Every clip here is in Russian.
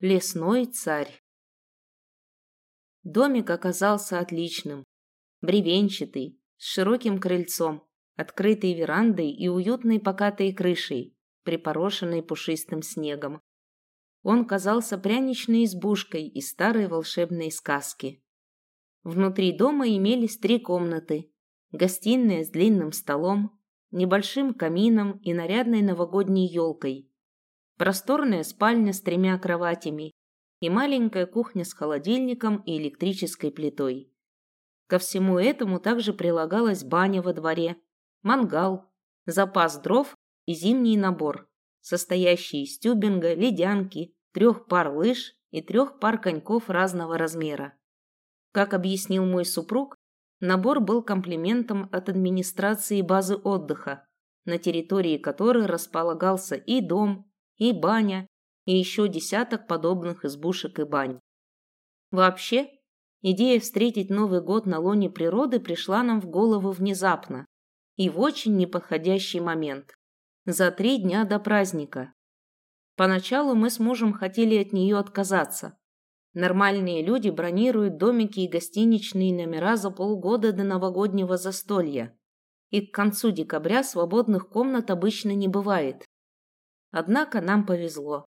Лесной царь. Домик оказался отличным. Бревенчатый, с широким крыльцом, открытой верандой и уютной покатой крышей, припорошенной пушистым снегом. Он казался пряничной избушкой из старой волшебной сказки. Внутри дома имелись три комнаты. Гостиная с длинным столом, небольшим камином и нарядной новогодней елкой, просторная спальня с тремя кроватями и маленькая кухня с холодильником и электрической плитой. Ко всему этому также прилагалась баня во дворе, мангал, запас дров и зимний набор, состоящий из тюбинга, ледянки, трех пар лыж и трех пар коньков разного размера. Как объяснил мой супруг, набор был комплиментом от администрации базы отдыха, на территории которой располагался и дом, и баня, и еще десяток подобных избушек и бань. Вообще, идея встретить Новый год на лоне природы пришла нам в голову внезапно и в очень неподходящий момент. За три дня до праздника. Поначалу мы с мужем хотели от нее отказаться. Нормальные люди бронируют домики и гостиничные номера за полгода до новогоднего застолья. И к концу декабря свободных комнат обычно не бывает. Однако нам повезло.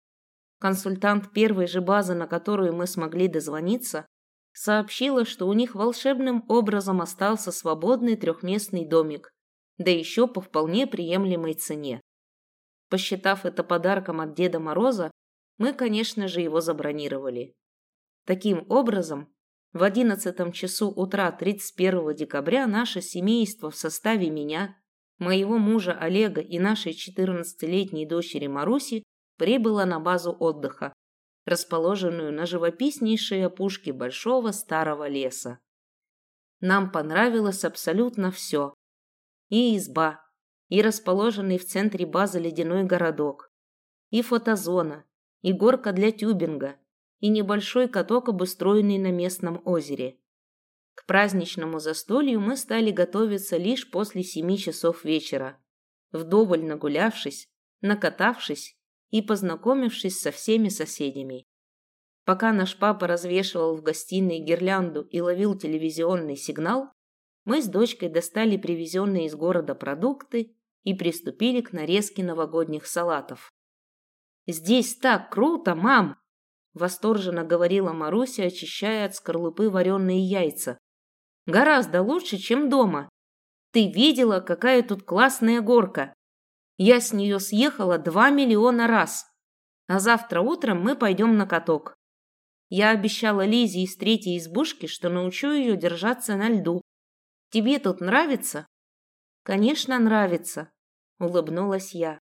Консультант первой же базы, на которую мы смогли дозвониться, сообщила, что у них волшебным образом остался свободный трехместный домик, да еще по вполне приемлемой цене. Посчитав это подарком от Деда Мороза, мы, конечно же, его забронировали. Таким образом, в одиннадцатом часу утра 31 декабря наше семейство в составе меня, моего мужа Олега и нашей 14-летней дочери Маруси прибыла на базу отдыха, расположенную на живописнейшей опушке большого старого леса. Нам понравилось абсолютно все. И изба, и расположенный в центре базы ледяной городок, и фотозона, и горка для тюбинга, и небольшой каток, обустроенный на местном озере. К праздничному застолью мы стали готовиться лишь после семи часов вечера, вдоволь нагулявшись, накатавшись и познакомившись со всеми соседями. Пока наш папа развешивал в гостиной гирлянду и ловил телевизионный сигнал, мы с дочкой достали привезенные из города продукты и приступили к нарезке новогодних салатов. «Здесь так круто, мам!» – восторженно говорила Маруся, очищая от скорлупы вареные яйца, Гораздо лучше, чем дома. Ты видела, какая тут классная горка? Я с нее съехала два миллиона раз. А завтра утром мы пойдем на каток. Я обещала Лизе из третьей избушки, что научу ее держаться на льду. Тебе тут нравится? Конечно, нравится, улыбнулась я.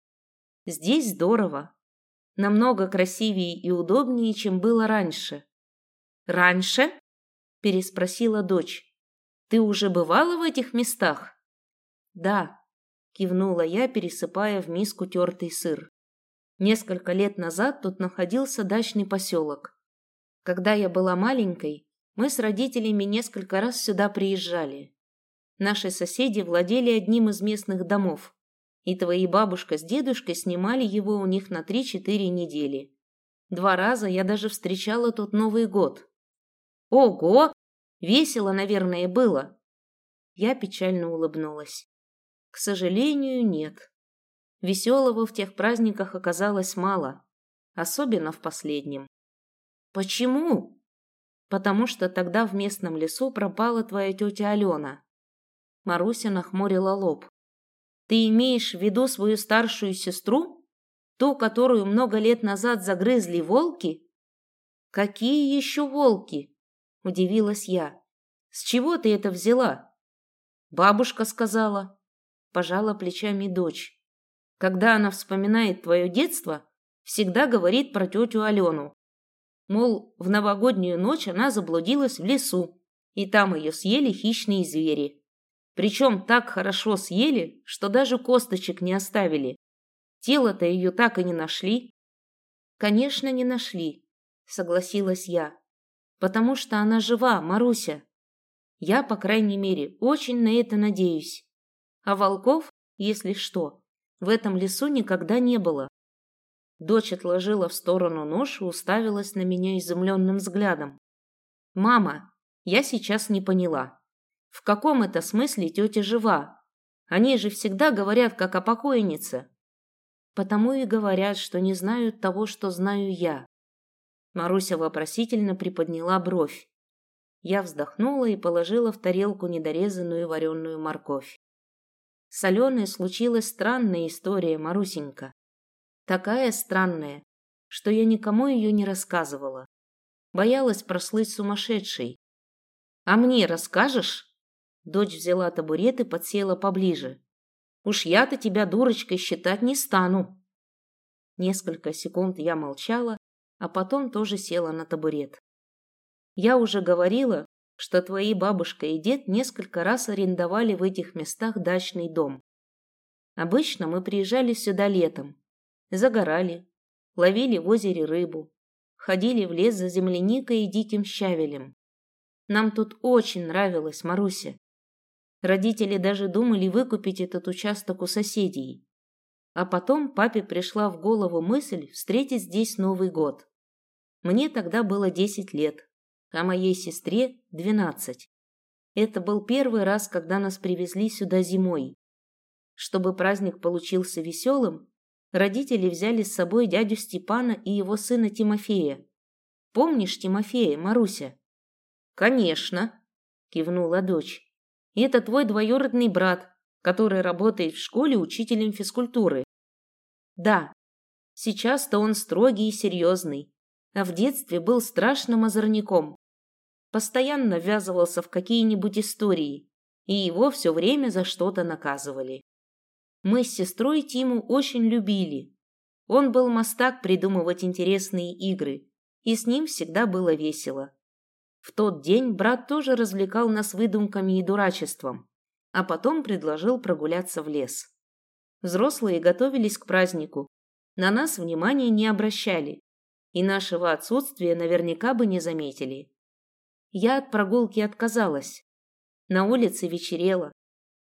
Здесь здорово. Намного красивее и удобнее, чем было раньше. Раньше? переспросила дочь. Ты уже бывала в этих местах? Да, кивнула я, пересыпая в миску тертый сыр. Несколько лет назад тут находился дачный поселок. Когда я была маленькой, мы с родителями несколько раз сюда приезжали. Наши соседи владели одним из местных домов, и твои бабушка с дедушкой снимали его у них на 3-4 недели. Два раза я даже встречала тут Новый год. Ого! Весело, наверное, было. Я печально улыбнулась. К сожалению, нет. Веселого в тех праздниках оказалось мало, особенно в последнем. Почему? Потому что тогда в местном лесу пропала твоя тетя Алена. Маруся нахмурила лоб. Ты имеешь в виду свою старшую сестру? Ту, которую много лет назад загрызли волки? Какие еще волки? – удивилась я. «С чего ты это взяла?» «Бабушка сказала», – пожала плечами дочь. «Когда она вспоминает твое детство, всегда говорит про тетю Алену. Мол, в новогоднюю ночь она заблудилась в лесу, и там ее съели хищные звери. Причем так хорошо съели, что даже косточек не оставили. Тело-то ее так и не нашли». «Конечно, не нашли», – согласилась я потому что она жива, Маруся. Я, по крайней мере, очень на это надеюсь. А волков, если что, в этом лесу никогда не было. Дочь отложила в сторону нож и уставилась на меня изумленным взглядом. «Мама, я сейчас не поняла. В каком это смысле тетя жива? Они же всегда говорят, как о покойнице». «Потому и говорят, что не знают того, что знаю я». Маруся вопросительно приподняла бровь. Я вздохнула и положила в тарелку недорезанную вареную морковь. С Аленой случилась странная история, Марусенька. Такая странная, что я никому ее не рассказывала. Боялась прослыть сумасшедшей. «А мне расскажешь?» Дочь взяла табурет и подсела поближе. «Уж я-то тебя дурочкой считать не стану». Несколько секунд я молчала, а потом тоже села на табурет. «Я уже говорила, что твои бабушка и дед несколько раз арендовали в этих местах дачный дом. Обычно мы приезжали сюда летом, загорали, ловили в озере рыбу, ходили в лес за земляникой и диким щавелем. Нам тут очень нравилось, Маруся. Родители даже думали выкупить этот участок у соседей. А потом папе пришла в голову мысль встретить здесь Новый год. Мне тогда было 10 лет, а моей сестре 12. Это был первый раз, когда нас привезли сюда зимой. Чтобы праздник получился веселым, родители взяли с собой дядю Степана и его сына Тимофея. Помнишь Тимофея, Маруся? Конечно, кивнула дочь. Это твой двоюродный брат, который работает в школе учителем физкультуры. Да, сейчас-то он строгий и серьезный, а в детстве был страшным озорником. Постоянно ввязывался в какие-нибудь истории, и его все время за что-то наказывали. Мы с сестрой Тиму очень любили. Он был мастак придумывать интересные игры, и с ним всегда было весело. В тот день брат тоже развлекал нас выдумками и дурачеством, а потом предложил прогуляться в лес. Взрослые готовились к празднику, на нас внимания не обращали, и нашего отсутствия наверняка бы не заметили. Я от прогулки отказалась. На улице вечерело.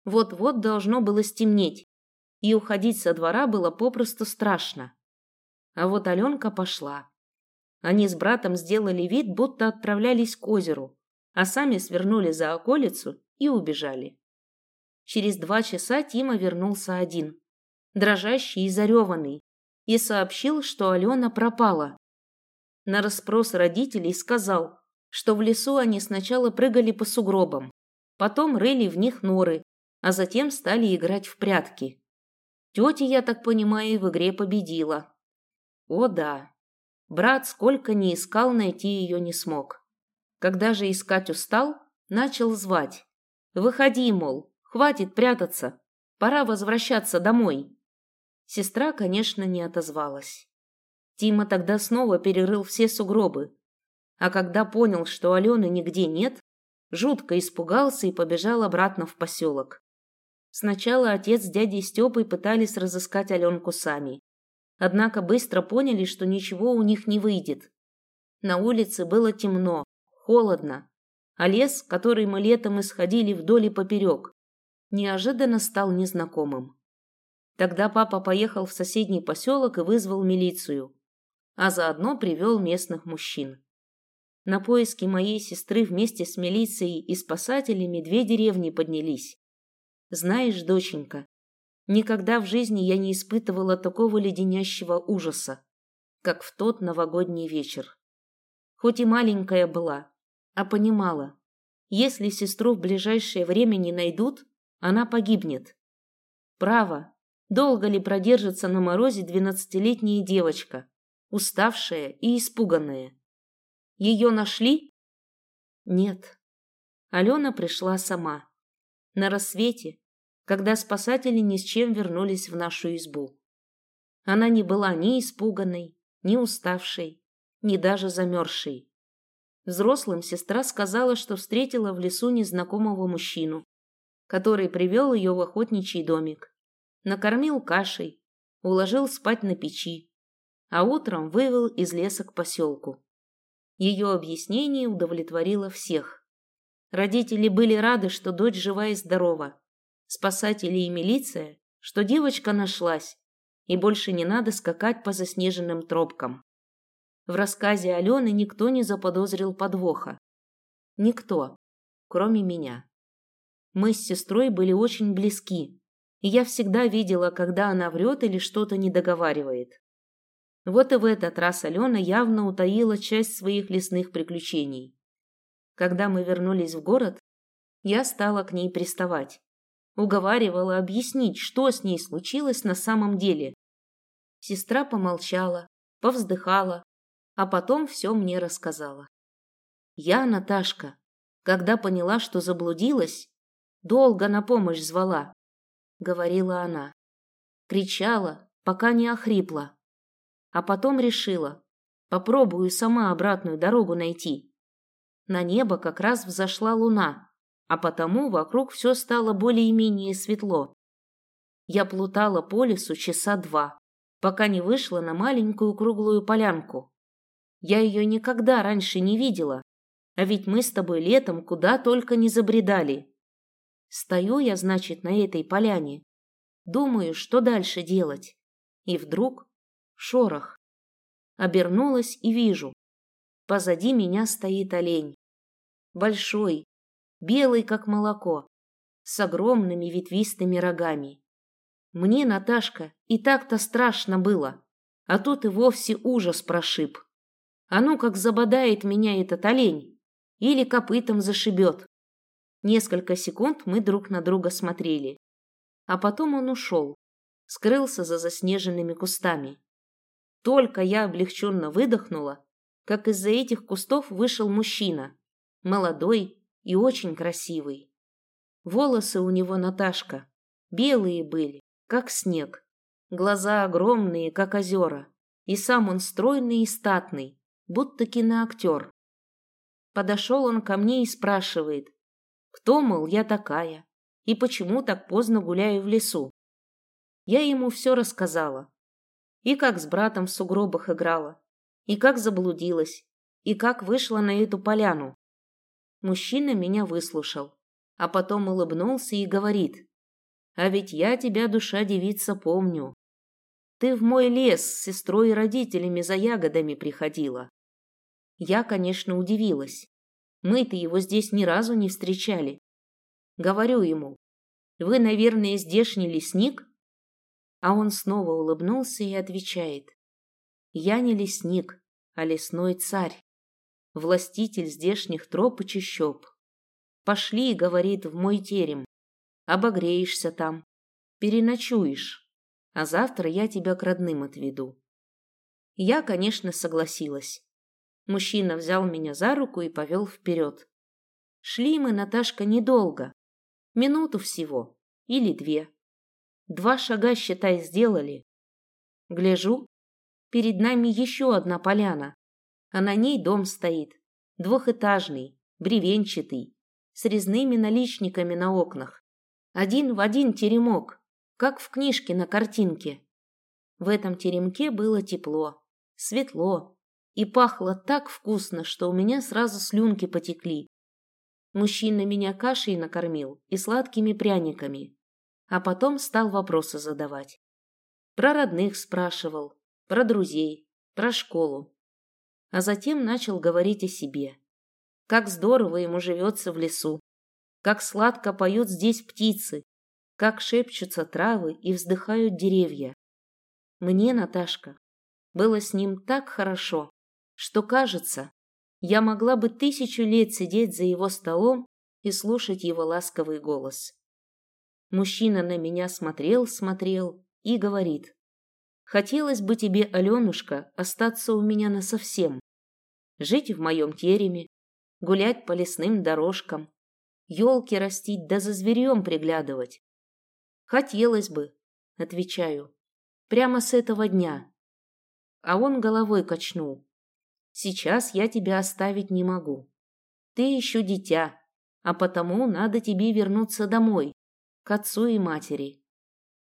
Вот-вот должно было стемнеть, и уходить со двора было попросту страшно. А вот Аленка пошла. Они с братом сделали вид, будто отправлялись к озеру, а сами свернули за околицу и убежали. Через два часа Тима вернулся один, дрожащий и зареванный, и сообщил, что Алена пропала. На расспрос родителей сказал, что в лесу они сначала прыгали по сугробам, потом рыли в них норы, а затем стали играть в прятки. Тетя, я так понимаю, в игре победила. О да. Брат сколько ни искал, найти ее не смог. Когда же искать устал, начал звать. «Выходи, мол, хватит прятаться, пора возвращаться домой». Сестра, конечно, не отозвалась. Тима тогда снова перерыл все сугробы, а когда понял, что Алены нигде нет, жутко испугался и побежал обратно в поселок. Сначала отец с дядей Степой пытались разыскать Аленку сами. Однако быстро поняли, что ничего у них не выйдет. На улице было темно, холодно, а лес, который мы летом исходили вдоль и поперек, неожиданно стал незнакомым. Тогда папа поехал в соседний поселок и вызвал милицию, а заодно привел местных мужчин. На поиски моей сестры вместе с милицией и спасателями две деревни поднялись. Знаешь, доченька, никогда в жизни я не испытывала такого леденящего ужаса, как в тот новогодний вечер. Хоть и маленькая была, а понимала, если сестру в ближайшее время не найдут, она погибнет. Право, долго ли продержится на морозе двенадцатилетняя девочка, уставшая и испуганная? Ее нашли? Нет. Алена пришла сама на рассвете, когда спасатели ни с чем вернулись в нашу избу. Она не была ни испуганной, ни уставшей, ни даже замерзшей. Взрослым сестра сказала, что встретила в лесу незнакомого мужчину, который привел ее в охотничий домик, накормил кашей, уложил спать на печи, а утром вывел из леса к поселку. Ее объяснение удовлетворило всех. Родители были рады, что дочь жива и здорова. Спасатели и милиция, что девочка нашлась, и больше не надо скакать по заснеженным тропкам. В рассказе Алены никто не заподозрил подвоха. Никто, кроме меня. Мы с сестрой были очень близки, и я всегда видела, когда она врет или что-то не договаривает. Вот и в этот раз Алена явно утаила часть своих лесных приключений. Когда мы вернулись в город, я стала к ней приставать. Уговаривала объяснить, что с ней случилось на самом деле. Сестра помолчала, повздыхала, а потом все мне рассказала. Я, Наташка, когда поняла, что заблудилась, долго на помощь звала, — говорила она. Кричала, пока не охрипла. А потом решила, попробую сама обратную дорогу найти. На небо как раз взошла луна, а потому вокруг все стало более-менее светло. Я плутала по лесу часа два, пока не вышла на маленькую круглую полянку. Я ее никогда раньше не видела, а ведь мы с тобой летом куда только не забредали. Стою я, значит, на этой поляне. Думаю, что дальше делать. И вдруг шорох. Обернулась и вижу. Позади меня стоит олень. Большой, белый, как молоко, с огромными ветвистыми рогами. Мне, Наташка, и так-то страшно было, а тут и вовсе ужас прошиб. А ну как забодает меня этот олень или копытом зашибет. Несколько секунд мы друг на друга смотрели. А потом он ушел, скрылся за заснеженными кустами. Только я облегченно выдохнула, как из-за этих кустов вышел мужчина, молодой и очень красивый. Волосы у него Наташка, белые были, как снег, глаза огромные, как озера, и сам он стройный и статный, будто киноактер. Подошел он ко мне и спрашивает, кто, мол, я такая? И почему так поздно гуляю в лесу? Я ему все рассказала. И как с братом в сугробах играла, и как заблудилась, и как вышла на эту поляну. Мужчина меня выслушал, а потом улыбнулся и говорит, «А ведь я тебя, душа девица, помню. Ты в мой лес с сестрой и родителями за ягодами приходила». Я, конечно, удивилась. Мы-то его здесь ни разу не встречали. Говорю ему, вы, наверное, здешний лесник? А он снова улыбнулся и отвечает, я не лесник, а лесной царь, властитель здешних троп и чащоб. Пошли, говорит, в мой терем, обогреешься там, переночуешь, а завтра я тебя к родным отведу. Я, конечно, согласилась. Мужчина взял меня за руку и повел вперед. Шли мы, Наташка, недолго. Минуту всего. Или две. Два шага, считай, сделали. Гляжу, перед нами еще одна поляна, а на ней дом стоит, двухэтажный, бревенчатый, с резными наличниками на окнах. Один в один теремок, как в книжке на картинке. В этом теремке было тепло, светло, и пахло так вкусно, что у меня сразу слюнки потекли. Мужчина меня кашей накормил и сладкими пряниками, а потом стал вопросы задавать. Про родных спрашивал, про друзей, про школу. А затем начал говорить о себе. Как здорово ему живется в лесу, как сладко поют здесь птицы, как шепчутся травы и вздыхают деревья. Мне, Наташка, было с ним так хорошо, что, кажется, я могла бы тысячу лет сидеть за его столом и слушать его ласковый голос. Мужчина на меня смотрел, смотрел и говорит. «Хотелось бы тебе, Аленушка, остаться у меня насовсем. Жить в моем тереме, гулять по лесным дорожкам, елки растить да за зверем приглядывать. Хотелось бы, отвечаю, прямо с этого дня. А он головой качнул. Сейчас я тебя оставить не могу. Ты еще дитя, а потому надо тебе вернуться домой, к отцу и матери.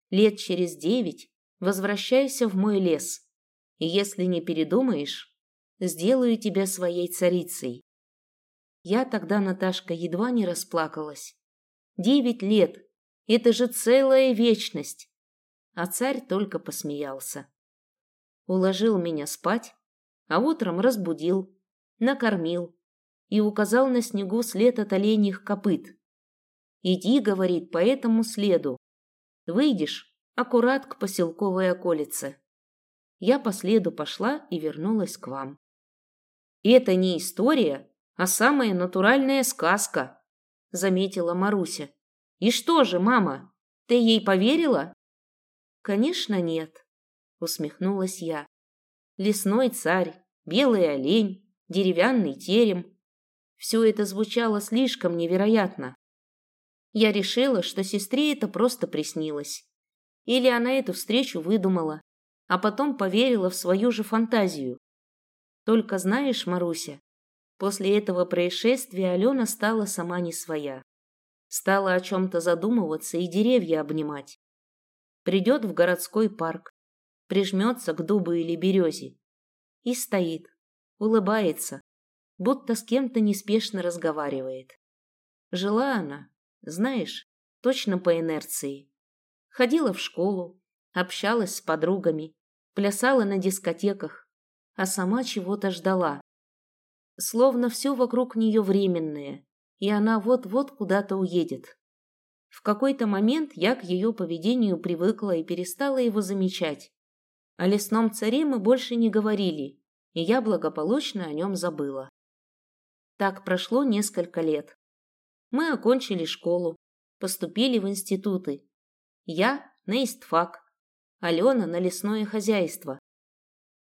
Лет через девять возвращайся в мой лес, и если не передумаешь, сделаю тебя своей царицей. Я тогда, Наташка, едва не расплакалась. Девять лет – это же целая вечность. а царь только посмеялся. Уложил меня спать, а утром разбудил, накормил и указал на снегу след от оленьих копыт. «Иди, — говорит, — по этому следу. Выйдешь аккурат к поселковой околице». Я по следу пошла и вернулась к вам. «Это не история, а самая натуральная сказка», — заметила Маруся. «И что же, мама, ты ей поверила?» «Конечно, нет», — усмехнулась я. «Лесной царь, белый олень, деревянный терем. Все это звучало слишком невероятно. Я решила, что сестре это просто приснилось. Или она эту встречу выдумала, а потом поверила в свою же фантазию. Только знаешь, Маруся, после этого происшествия Алена стала сама не своя. Стала о чем-то задумываться и деревья обнимать. Придет в городской парк, прижмется к дубу или березе и стоит, улыбается, будто с кем-то неспешно разговаривает. Жила она, знаешь, точно по инерции. Ходила в школу, общалась с подругами, плясала на дискотеках, а сама чего-то ждала. Словно все вокруг нее временное, и она вот-вот куда-то уедет. В какой-то момент я к ее поведению привыкла и перестала его замечать. О лесном царе мы больше не говорили, и я благополучно о нем забыла. Так прошло несколько лет. Мы окончили школу, поступили в институты. Я на истфак, Алена на лесное хозяйство.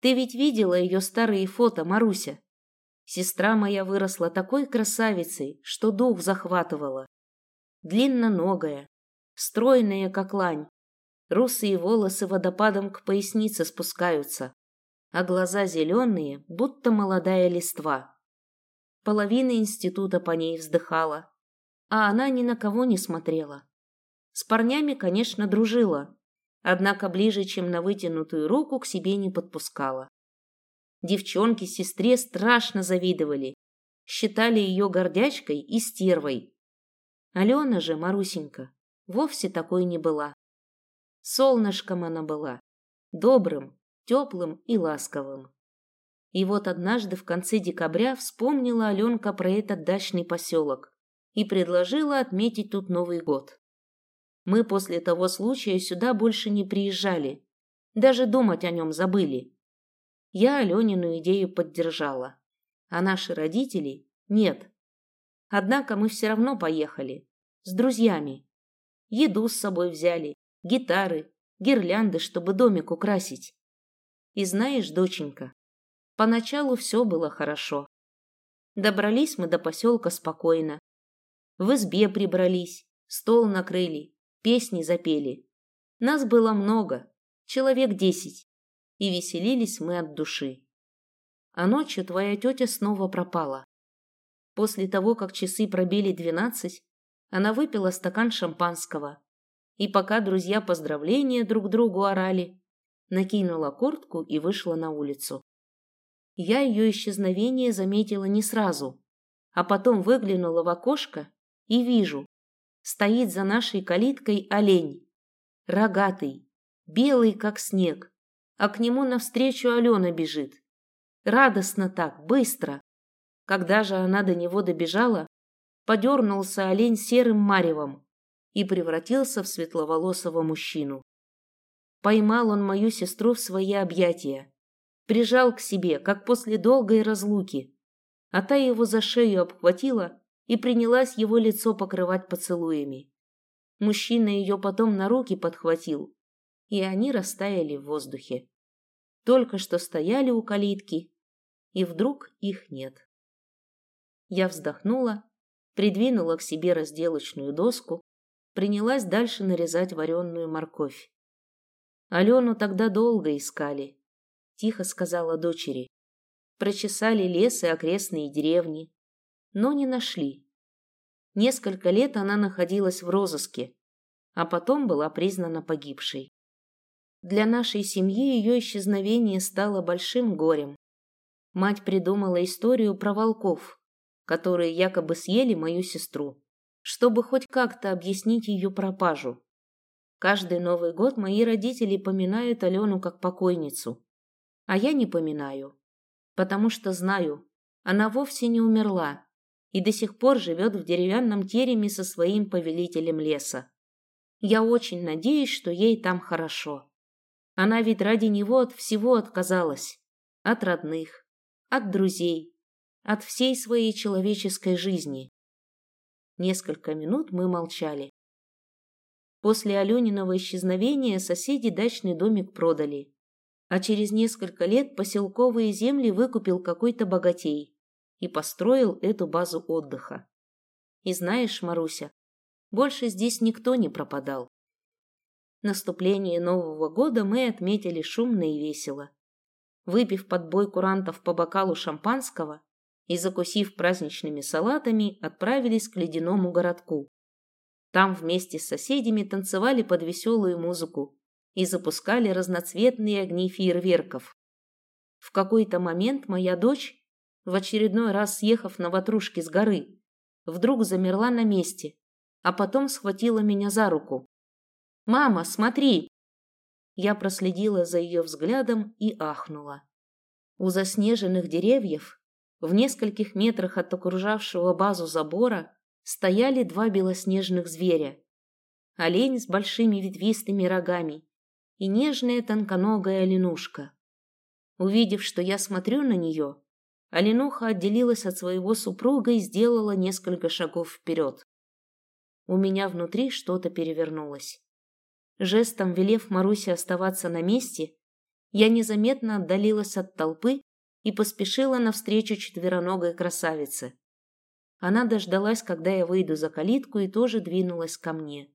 Ты ведь видела ее старые фото, Маруся? Сестра моя выросла такой красавицей, что дух захватывала длинноногая, стройная, как лань. Русые волосы водопадом к пояснице спускаются, а глаза зеленые, будто молодая листва. Половина института по ней вздыхала, а она ни на кого не смотрела. С парнями, конечно, дружила, однако ближе, чем на вытянутую руку, к себе не подпускала. Девчонки сестре страшно завидовали, считали ее гордячкой и стервой, Алена же, Марусенька, вовсе такой не была. Солнышком она была, добрым, теплым и ласковым. И вот однажды в конце декабря вспомнила Аленка про этот дачный поселок и предложила отметить тут Новый год. Мы после того случая сюда больше не приезжали, даже думать о нем забыли. Я Аленину идею поддержала, а наши родители – нет. Однако мы все равно поехали. С друзьями. Еду с собой взяли, гитары, гирлянды, чтобы домик украсить. И знаешь, доченька, поначалу все было хорошо. Добрались мы до поселка спокойно. В избе прибрались, стол накрыли, песни запели. Нас было много, человек десять, и веселились мы от души. А ночью твоя тетя снова пропала. После того, как часы пробили двенадцать, она выпила стакан шампанского. И пока друзья поздравления друг другу орали, накинула куртку и вышла на улицу. Я ее исчезновение заметила не сразу, а потом выглянула в окошко и вижу, стоит за нашей калиткой олень, рогатый, белый, как снег, а к нему навстречу Алена бежит. Радостно так, быстро. Когда же она до него добежала, подернулся олень серым маревом и превратился в светловолосого мужчину. Поймал он мою сестру в свои объятия, прижал к себе, как после долгой разлуки, а та его за шею обхватила и принялась его лицо покрывать поцелуями. Мужчина ее потом на руки подхватил, и они растаяли в воздухе. Только что стояли у калитки, и вдруг их нет. Я вздохнула, придвинула к себе разделочную доску, принялась дальше нарезать вареную морковь. Алену тогда долго искали, тихо сказала дочери. Прочесали лес и окрестные деревни, но не нашли. Несколько лет она находилась в розыске, а потом была признана погибшей. Для нашей семьи ее исчезновение стало большим горем. Мать придумала историю про волков, которые якобы съели мою сестру, чтобы хоть как-то объяснить ее пропажу. Каждый Новый год мои родители поминают Алену как покойницу. А я не поминаю, потому что знаю, она вовсе не умерла и до сих пор живет в деревянном тереме со своим повелителем леса. Я очень надеюсь, что ей там хорошо. Она ведь ради него от всего отказалась. От родных, от друзей, от всей своей человеческой жизни. Несколько минут мы молчали. После Алёниного исчезновения соседи дачный домик продали, а через несколько лет поселковые земли выкупил какой-то богатей и построил эту базу отдыха. И знаешь, Маруся, больше здесь никто не пропадал. Наступление Нового года мы отметили шумно и весело. Выпив под бой курантов по бокалу шампанского, и, закусив праздничными салатами, отправились к ледяному городку. Там вместе с соседями танцевали под веселую музыку и запускали разноцветные огни фейерверков. В какой-то момент моя дочь, в очередной раз съехав на ватрушке с горы, вдруг замерла на месте, а потом схватила меня за руку. «Мама, смотри!» Я проследила за ее взглядом и ахнула. У заснеженных деревьев в нескольких метрах от окружавшего базу забора стояли два белоснежных зверя. Олень с большими ветвистыми рогами и нежная тонконогая оленушка. Увидев, что я смотрю на нее, оленуха отделилась от своего супруга и сделала несколько шагов вперед. У меня внутри что-то перевернулось. Жестом велев Марусе оставаться на месте, я незаметно отдалилась от толпы и поспешила навстречу четвероногой красавице. Она дождалась, когда я выйду за калитку, и тоже двинулась ко мне.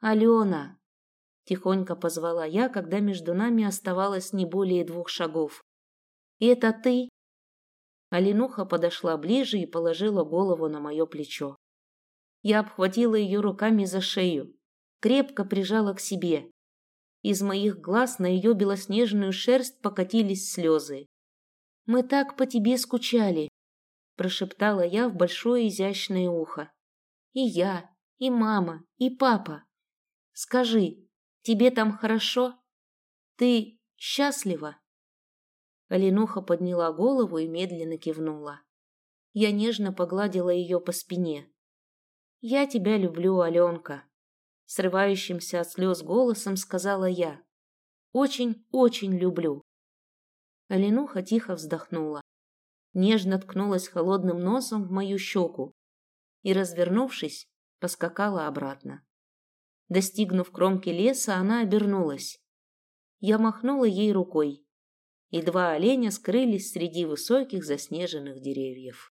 «Алена!» – тихонько позвала я, когда между нами оставалось не более двух шагов. «И это ты?» Аленуха подошла ближе и положила голову на мое плечо. Я обхватила ее руками за шею, крепко прижала к себе. Из моих глаз на ее белоснежную шерсть покатились слезы. Мы так по тебе скучали, прошептала я в большое изящное ухо. И я, и мама, и папа. Скажи, тебе там хорошо? Ты счастлива? Оленуха подняла голову и медленно кивнула. Я нежно погладила ее по спине. «Я тебя люблю, Аленка», — срывающимся от слез голосом сказала я. «Очень-очень люблю». Аленуха тихо вздохнула, нежно ткнулась холодным носом в мою щеку и, развернувшись, поскакала обратно. Достигнув кромки леса, она обернулась. Я махнула ей рукой, и два оленя скрылись среди высоких заснеженных деревьев.